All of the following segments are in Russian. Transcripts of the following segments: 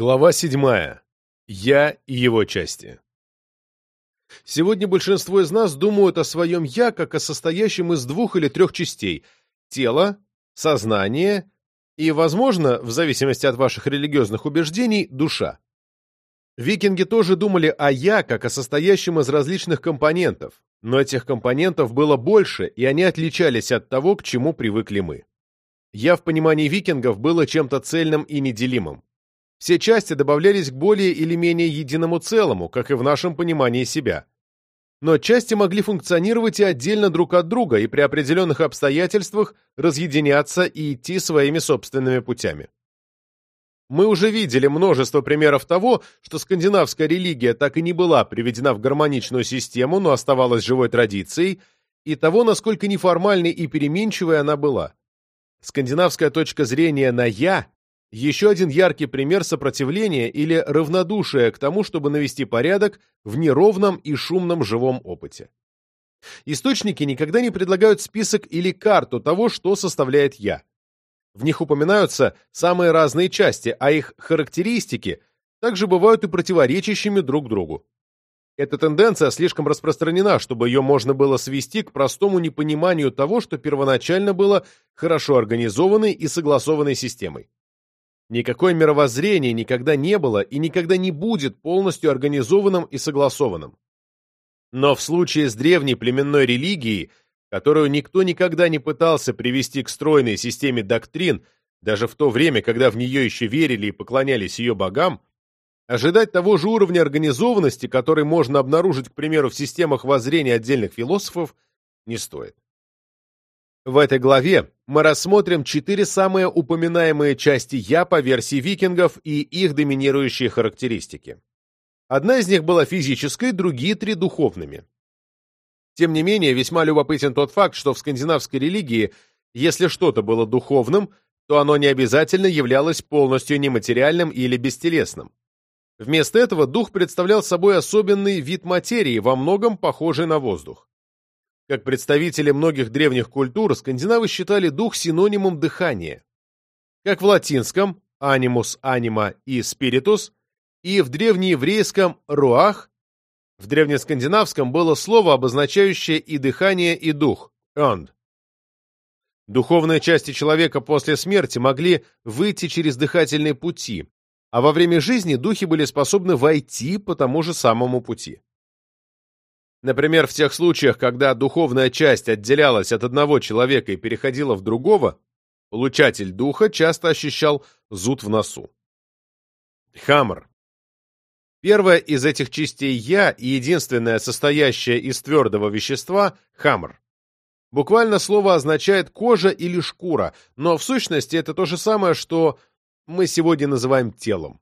Глава 7. Я и его части. Сегодня большинство из нас думают о своем «я» как о состоящем из двух или трех частей – тела, сознание и, возможно, в зависимости от ваших религиозных убеждений, душа. Викинги тоже думали о «я» как о состоящем из различных компонентов, но этих компонентов было больше, и они отличались от того, к чему привыкли мы. «Я» в понимании викингов было чем-то цельным и неделимым. Все части добавлялись к более или менее единому целому, как и в нашем понимании себя. Но части могли функционировать и отдельно друг от друга, и при определенных обстоятельствах разъединяться и идти своими собственными путями. Мы уже видели множество примеров того, что скандинавская религия так и не была приведена в гармоничную систему, но оставалась живой традицией, и того, насколько неформальной и переменчивой она была. Скандинавская точка зрения на «я» Еще один яркий пример сопротивления или равнодушия к тому, чтобы навести порядок в неровном и шумном живом опыте. Источники никогда не предлагают список или карту того, что составляет «я». В них упоминаются самые разные части, а их характеристики также бывают и противоречащими друг другу. Эта тенденция слишком распространена, чтобы ее можно было свести к простому непониманию того, что первоначально было хорошо организованной и согласованной системой. Никакое мировоззрение никогда не было и никогда не будет полностью организованным и согласованным. Но в случае с древней племенной религией, которую никто никогда не пытался привести к стройной системе доктрин, даже в то время, когда в нее еще верили и поклонялись ее богам, ожидать того же уровня организованности, который можно обнаружить, к примеру, в системах воззрения отдельных философов, не стоит. В этой главе мы рассмотрим четыре самые упоминаемые части «я» по версии викингов и их доминирующие характеристики. Одна из них была физической, другие три – духовными. Тем не менее, весьма любопытен тот факт, что в скандинавской религии, если что-то было духовным, то оно не обязательно являлось полностью нематериальным или бестелесным. Вместо этого дух представлял собой особенный вид материи, во многом похожий на воздух. Как представители многих древних культур, скандинавы считали дух синонимом дыхания. Как в латинском animus, anima и spiritus, и в древнееврейском руах, в древнескандинавском было слово, обозначающее и дыхание, и дух – «önd». Духовные части человека после смерти могли выйти через дыхательные пути, а во время жизни духи были способны войти по тому же самому пути. Например, в тех случаях, когда духовная часть отделялась от одного человека и переходила в другого, получатель духа часто ощущал зуд в носу. Хаммер. Первая из этих частей «я» и единственная состоящая из твердого вещества – хаммер. Буквально слово означает «кожа» или «шкура», но в сущности это то же самое, что мы сегодня называем телом.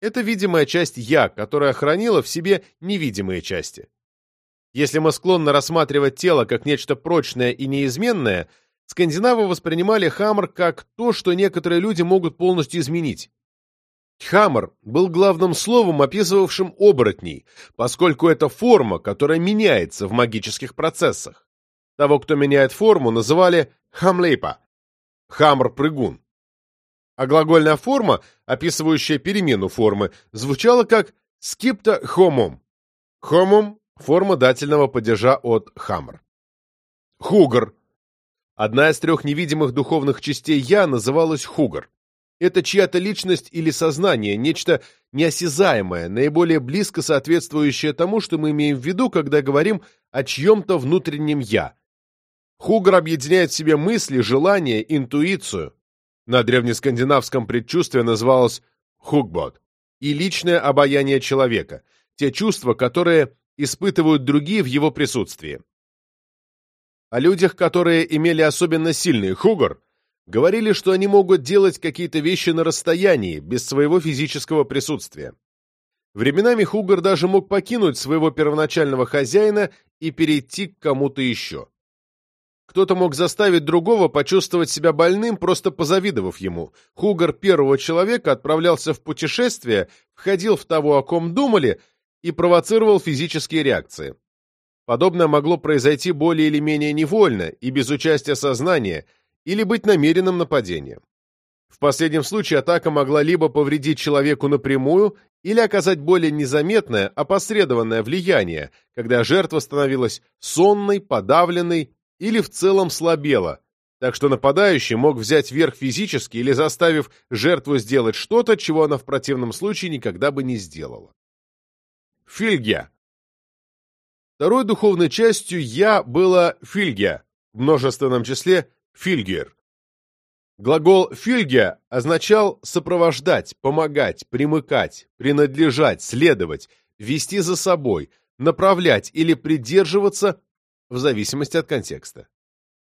Это видимая часть «я», которая хранила в себе невидимые части. Если мы склонны рассматривать тело как нечто прочное и неизменное, скандинавы воспринимали хаммер как то, что некоторые люди могут полностью изменить. Хаммер был главным словом, описывавшим оборотней, поскольку это форма, которая меняется в магических процессах. Того, кто меняет форму, называли хамлейпа – хаммер-прыгун. А глагольная форма, описывающая перемену формы, звучала как скипта хомом. Хомом Форма дательного падежа от Хаммер. Хугар. Одна из трех невидимых духовных частей «я» называлась Хугар. Это чья-то личность или сознание, нечто неосязаемое, наиболее близко соответствующее тому, что мы имеем в виду, когда говорим о чьем-то внутреннем «я». Хугар объединяет в себе мысли, желания, интуицию. На древнескандинавском предчувствие называлось «хугбот» и личное обаяние человека, те чувства, которые испытывают другие в его присутствии. О людях, которые имели особенно сильный хугар, говорили, что они могут делать какие-то вещи на расстоянии, без своего физического присутствия. Временами Хугар даже мог покинуть своего первоначального хозяина и перейти к кому-то еще. Кто-то мог заставить другого почувствовать себя больным, просто позавидовав ему. Хугар первого человека отправлялся в путешествие, входил в того, о ком думали, и провоцировал физические реакции. Подобное могло произойти более или менее невольно и без участия сознания или быть намеренным нападением. В последнем случае атака могла либо повредить человеку напрямую, или оказать более незаметное, опосредованное влияние, когда жертва становилась сонной, подавленной или в целом слабела, так что нападающий мог взять верх физически или заставив жертву сделать что-то, чего она в противном случае никогда бы не сделала. Фильгия. Второй духовной частью «я» было «фильгия», в множественном числе «фильгер». Глагол «фильгия» означал сопровождать, помогать, примыкать, принадлежать, следовать, вести за собой, направлять или придерживаться в зависимости от контекста.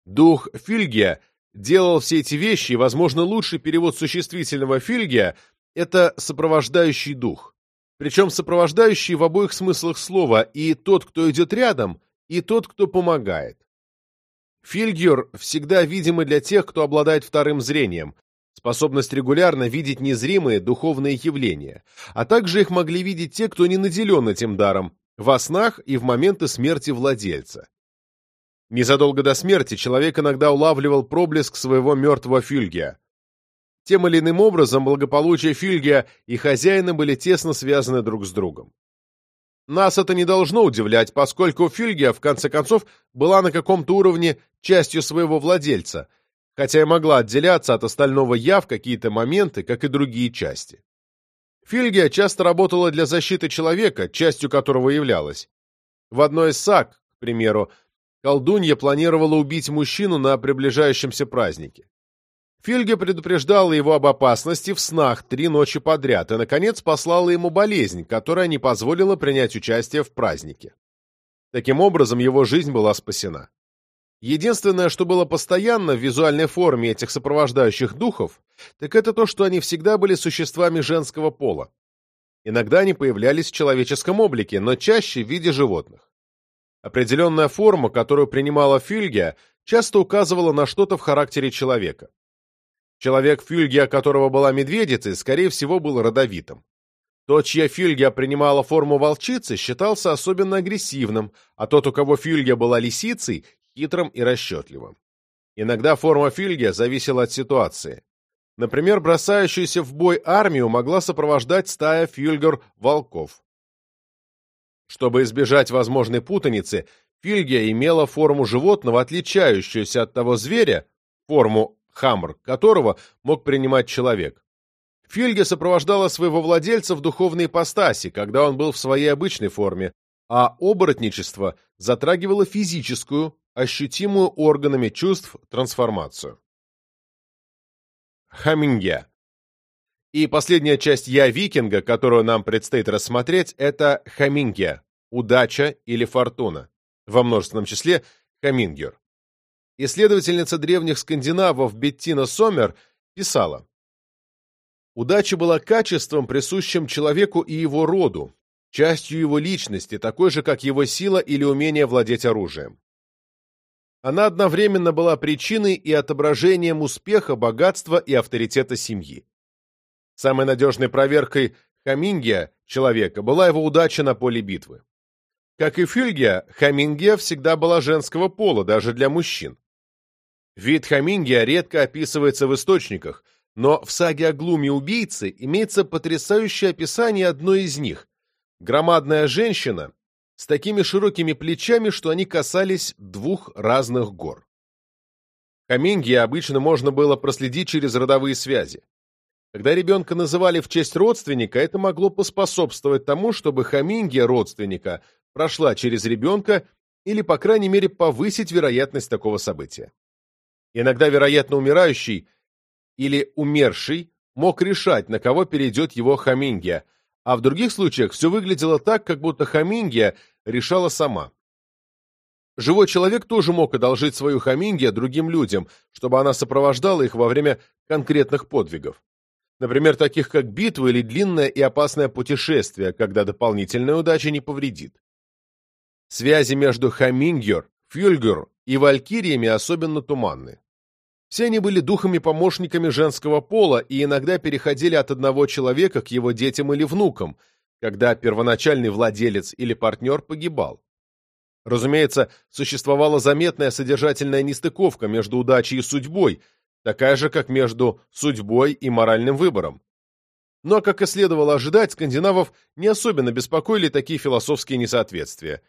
Дух «фильгия» делал все эти вещи, и, возможно, лучший перевод существительного «фильгия» — это «сопровождающий дух». Причем сопровождающий в обоих смыслах слова и тот, кто идет рядом, и тот, кто помогает. Фильгер всегда видимы для тех, кто обладает вторым зрением, способность регулярно видеть незримые духовные явления, а также их могли видеть те, кто не наделен этим даром, во снах и в моменты смерти владельца. Незадолго до смерти человек иногда улавливал проблеск своего мертвого Фильгия. Тем или иным образом благополучие Фильгия и хозяина были тесно связаны друг с другом. Нас это не должно удивлять, поскольку Фильгия, в конце концов, была на каком-то уровне частью своего владельца, хотя и могла отделяться от остального «я» в какие-то моменты, как и другие части. Фильгия часто работала для защиты человека, частью которого являлась. В одной из саг, к примеру, колдунья планировала убить мужчину на приближающемся празднике. Фильге предупреждала его об опасности в снах три ночи подряд и, наконец, послала ему болезнь, которая не позволила принять участие в празднике. Таким образом, его жизнь была спасена. Единственное, что было постоянно в визуальной форме этих сопровождающих духов, так это то, что они всегда были существами женского пола. Иногда они появлялись в человеческом облике, но чаще в виде животных. Определенная форма, которую принимала Фильгия, часто указывала на что-то в характере человека. Человек, фюльгия которого была медведицей, скорее всего, был родовитым. Тот, чья фюльгия принимала форму волчицы, считался особенно агрессивным, а тот, у кого фюльгия была лисицей, хитрым и расчетливым. Иногда форма фюльгия зависела от ситуации. Например, бросающуюся в бой армию могла сопровождать стая фюльгер-волков. Чтобы избежать возможной путаницы, фюльгия имела форму животного, отличающуюся от того зверя, форму хамр, которого мог принимать человек. Фильге сопровождала своего владельца в духовной ипостаси, когда он был в своей обычной форме, а оборотничество затрагивало физическую, ощутимую органами чувств трансформацию. Хамингя. И последняя часть «Я викинга», которую нам предстоит рассмотреть, это хамингя, удача или фортуна, во множественном числе хамингер. Исследовательница древних скандинавов Беттина Сомер писала, «Удача была качеством, присущим человеку и его роду, частью его личности, такой же, как его сила или умение владеть оружием. Она одновременно была причиной и отображением успеха, богатства и авторитета семьи. Самой надежной проверкой Хамингия человека была его удача на поле битвы. Как и Фюльгия, Хамингия всегда была женского пола, даже для мужчин. Вид Хамингия редко описывается в источниках, но в саге о глуме убийцы имеется потрясающее описание одной из них. Громадная женщина с такими широкими плечами, что они касались двух разных гор. Хамингия обычно можно было проследить через родовые связи. Когда ребенка называли в честь родственника, это могло поспособствовать тому, чтобы хамингия родственника прошла через ребенка или, по крайней мере, повысить вероятность такого события. Иногда, вероятно, умирающий или умерший мог решать, на кого перейдет его хамингия, а в других случаях все выглядело так, как будто хамингия решала сама. Живой человек тоже мог одолжить свою хамингия другим людям, чтобы она сопровождала их во время конкретных подвигов. Например, таких как битва или длинное и опасное путешествие, когда дополнительная удача не повредит. Связи между хамингер, фюльгер и валькириями особенно туманны. Все они были духами-помощниками женского пола и иногда переходили от одного человека к его детям или внукам, когда первоначальный владелец или партнер погибал. Разумеется, существовала заметная содержательная нестыковка между удачей и судьбой, такая же, как между судьбой и моральным выбором. Но, как и следовало ожидать, скандинавов не особенно беспокоили такие философские несоответствия.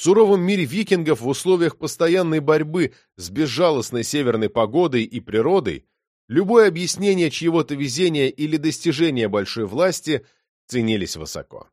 В суровом мире викингов в условиях постоянной борьбы с безжалостной северной погодой и природой любое объяснение чьего-то везения или достижения большой власти ценились высоко.